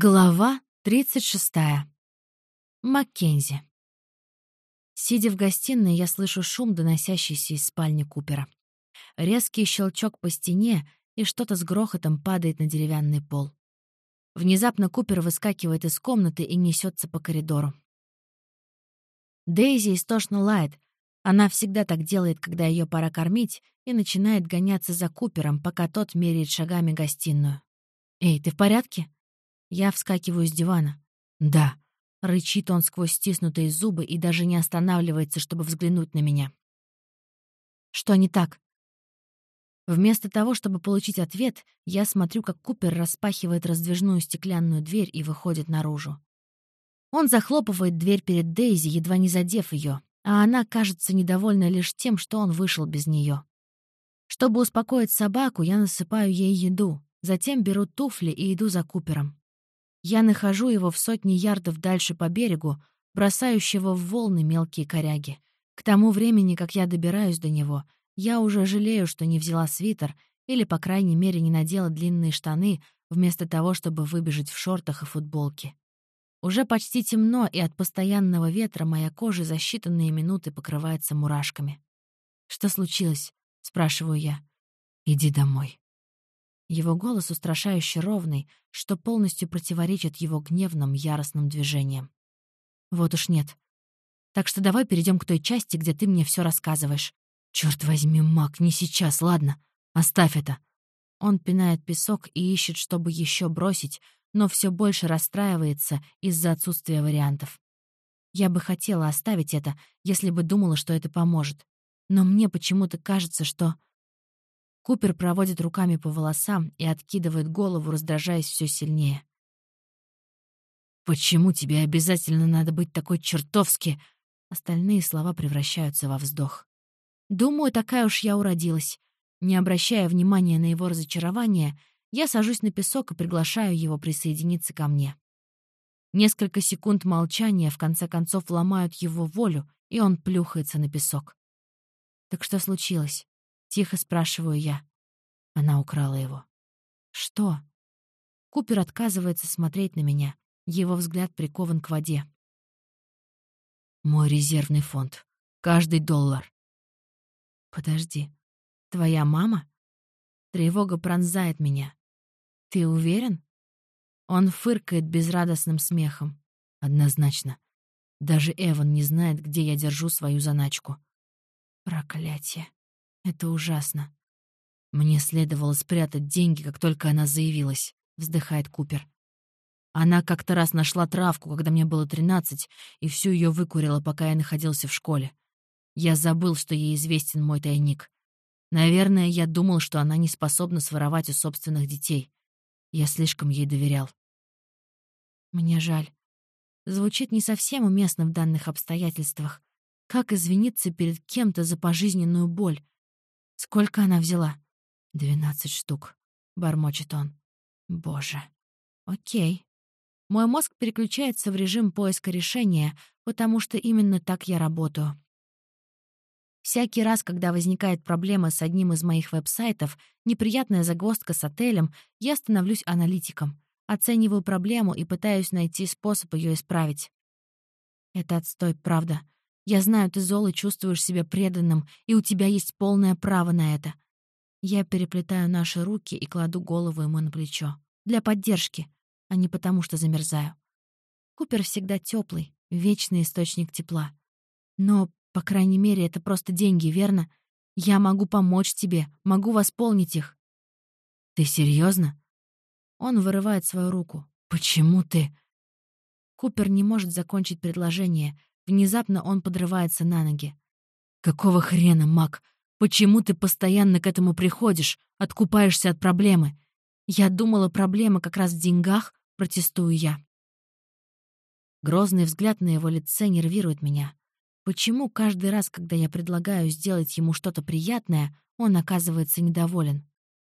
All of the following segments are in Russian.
Глава 36. Маккензи. Сидя в гостиной, я слышу шум, доносящийся из спальни Купера. Резкий щелчок по стене, и что-то с грохотом падает на деревянный пол. Внезапно Купер выскакивает из комнаты и несется по коридору. Дейзи истошно лает. Она всегда так делает, когда ее пора кормить, и начинает гоняться за Купером, пока тот меряет шагами гостиную. «Эй, ты в порядке?» Я вскакиваю с дивана. «Да», — рычит он сквозь стиснутые зубы и даже не останавливается, чтобы взглянуть на меня. «Что не так?» Вместо того, чтобы получить ответ, я смотрю, как Купер распахивает раздвижную стеклянную дверь и выходит наружу. Он захлопывает дверь перед Дейзи, едва не задев ее, а она кажется недовольна лишь тем, что он вышел без нее. Чтобы успокоить собаку, я насыпаю ей еду, затем беру туфли и иду за Купером. Я нахожу его в сотни ярдов дальше по берегу, бросающего в волны мелкие коряги. К тому времени, как я добираюсь до него, я уже жалею, что не взяла свитер или, по крайней мере, не надела длинные штаны, вместо того, чтобы выбежать в шортах и футболке. Уже почти темно, и от постоянного ветра моя кожа за считанные минуты покрывается мурашками. «Что случилось?» — спрашиваю я. «Иди домой». Его голос устрашающе ровный, что полностью противоречит его гневным, яростным движениям. Вот уж нет. Так что давай перейдем к той части, где ты мне все рассказываешь. Черт возьми, Мак, не сейчас, ладно? Оставь это. Он пинает песок и ищет, чтобы еще бросить, но все больше расстраивается из-за отсутствия вариантов. Я бы хотела оставить это, если бы думала, что это поможет. Но мне почему-то кажется, что... Купер проводит руками по волосам и откидывает голову, раздражаясь все сильнее. «Почему тебе обязательно надо быть такой чертовски...» Остальные слова превращаются во вздох. «Думаю, такая уж я уродилась». Не обращая внимания на его разочарование, я сажусь на песок и приглашаю его присоединиться ко мне. Несколько секунд молчания в конце концов ломают его волю, и он плюхается на песок. «Так что случилось?» — тихо спрашиваю я. Она украла его. «Что?» Купер отказывается смотреть на меня. Его взгляд прикован к воде. «Мой резервный фонд. Каждый доллар». «Подожди. Твоя мама?» Тревога пронзает меня. «Ты уверен?» Он фыркает безрадостным смехом. Однозначно. Даже Эван не знает, где я держу свою заначку. Проклятие. Это ужасно. Мне следовало спрятать деньги, как только она заявилась, вздыхает Купер. Она как-то раз нашла травку, когда мне было тринадцать, и всю ее выкурила, пока я находился в школе. Я забыл, что ей известен мой тайник. Наверное, я думал, что она не способна своровать у собственных детей. Я слишком ей доверял. Мне жаль. Звучит не совсем уместно в данных обстоятельствах. Как извиниться перед кем-то за пожизненную боль? Сколько она взяла? «Двенадцать штук», — бормочет он. «Боже. Окей». Мой мозг переключается в режим поиска решения, потому что именно так я работаю. Всякий раз, когда возникает проблема с одним из моих веб-сайтов, неприятная загвоздка с отелем, я становлюсь аналитиком, оцениваю проблему и пытаюсь найти способ ее исправить. Это отстой, правда. Я знаю, ты зол и чувствуешь себя преданным, и у тебя есть полное право на это. Я переплетаю наши руки и кладу голову ему на плечо. Для поддержки, а не потому, что замерзаю. Купер всегда теплый, вечный источник тепла. Но, по крайней мере, это просто деньги, верно? Я могу помочь тебе, могу восполнить их. Ты серьезно? Он вырывает свою руку. Почему ты? Купер не может закончить предложение, Внезапно он подрывается на ноги. «Какого хрена, Мак? Почему ты постоянно к этому приходишь, откупаешься от проблемы? Я думала, проблема как раз в деньгах, протестую я». Грозный взгляд на его лице нервирует меня. Почему каждый раз, когда я предлагаю сделать ему что-то приятное, он оказывается недоволен?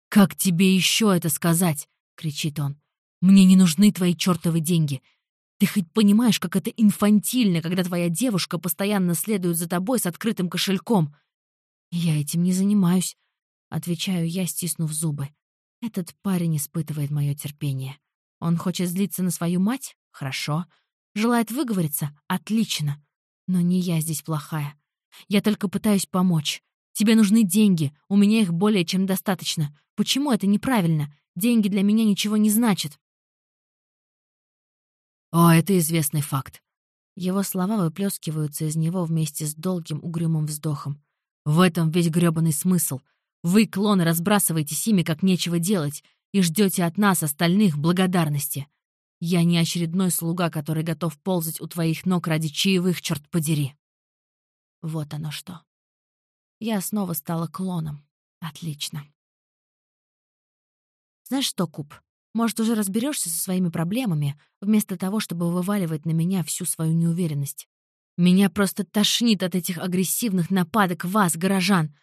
«Как тебе еще это сказать?» — кричит он. «Мне не нужны твои чертовы деньги. Ты хоть понимаешь, как это инфантильно, когда твоя девушка постоянно следует за тобой с открытым кошельком? Я этим не занимаюсь, отвечаю я, стиснув зубы. Этот парень испытывает мое терпение. Он хочет злиться на свою мать? Хорошо. Желает выговориться? Отлично. Но не я здесь плохая. Я только пытаюсь помочь. Тебе нужны деньги, у меня их более чем достаточно. Почему это неправильно? Деньги для меня ничего не значат. О, это известный факт. Его слова выплескиваются из него вместе с долгим угрюмым вздохом. В этом весь грёбаный смысл. Вы, клоны, разбрасываетесь ими, как нечего делать, и ждете от нас, остальных, благодарности. Я не очередной слуга, который готов ползать у твоих ног ради чаевых, черт подери. Вот оно что. Я снова стала клоном. Отлично. Знаешь что, Куб, может, уже разберешься со своими проблемами, вместо того, чтобы вываливать на меня всю свою неуверенность. Меня просто тошнит от этих агрессивных нападок вас, горожан.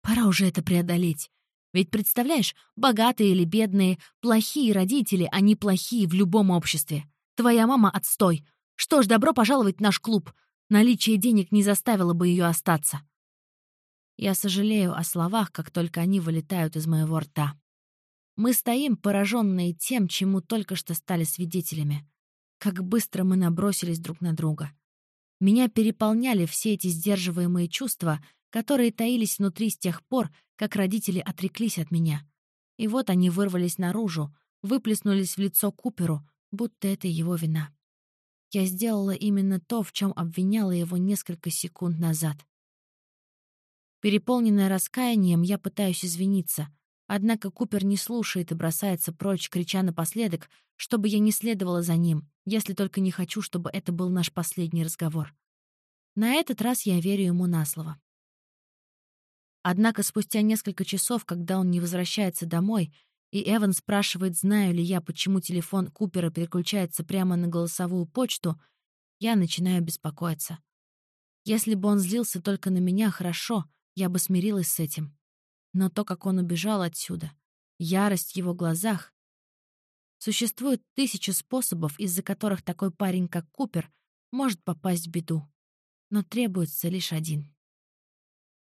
Пора уже это преодолеть. Ведь, представляешь, богатые или бедные, плохие родители, они плохие в любом обществе. Твоя мама — отстой. Что ж, добро пожаловать в наш клуб. Наличие денег не заставило бы ее остаться. Я сожалею о словах, как только они вылетают из моего рта. Мы стоим, пораженные тем, чему только что стали свидетелями. Как быстро мы набросились друг на друга. Меня переполняли все эти сдерживаемые чувства, которые таились внутри с тех пор, как родители отреклись от меня. И вот они вырвались наружу, выплеснулись в лицо Куперу, будто это его вина. Я сделала именно то, в чем обвиняла его несколько секунд назад. Переполненная раскаянием, я пытаюсь извиниться. Однако Купер не слушает и бросается прочь, крича напоследок, чтобы я не следовала за ним, если только не хочу, чтобы это был наш последний разговор. На этот раз я верю ему на слово. Однако спустя несколько часов, когда он не возвращается домой, и Эван спрашивает, знаю ли я, почему телефон Купера переключается прямо на голосовую почту, я начинаю беспокоиться. Если бы он злился только на меня, хорошо, я бы смирилась с этим. Но то, как он убежал отсюда, ярость в его глазах... Существует тысячи способов, из-за которых такой парень, как Купер, может попасть в беду. Но требуется лишь один.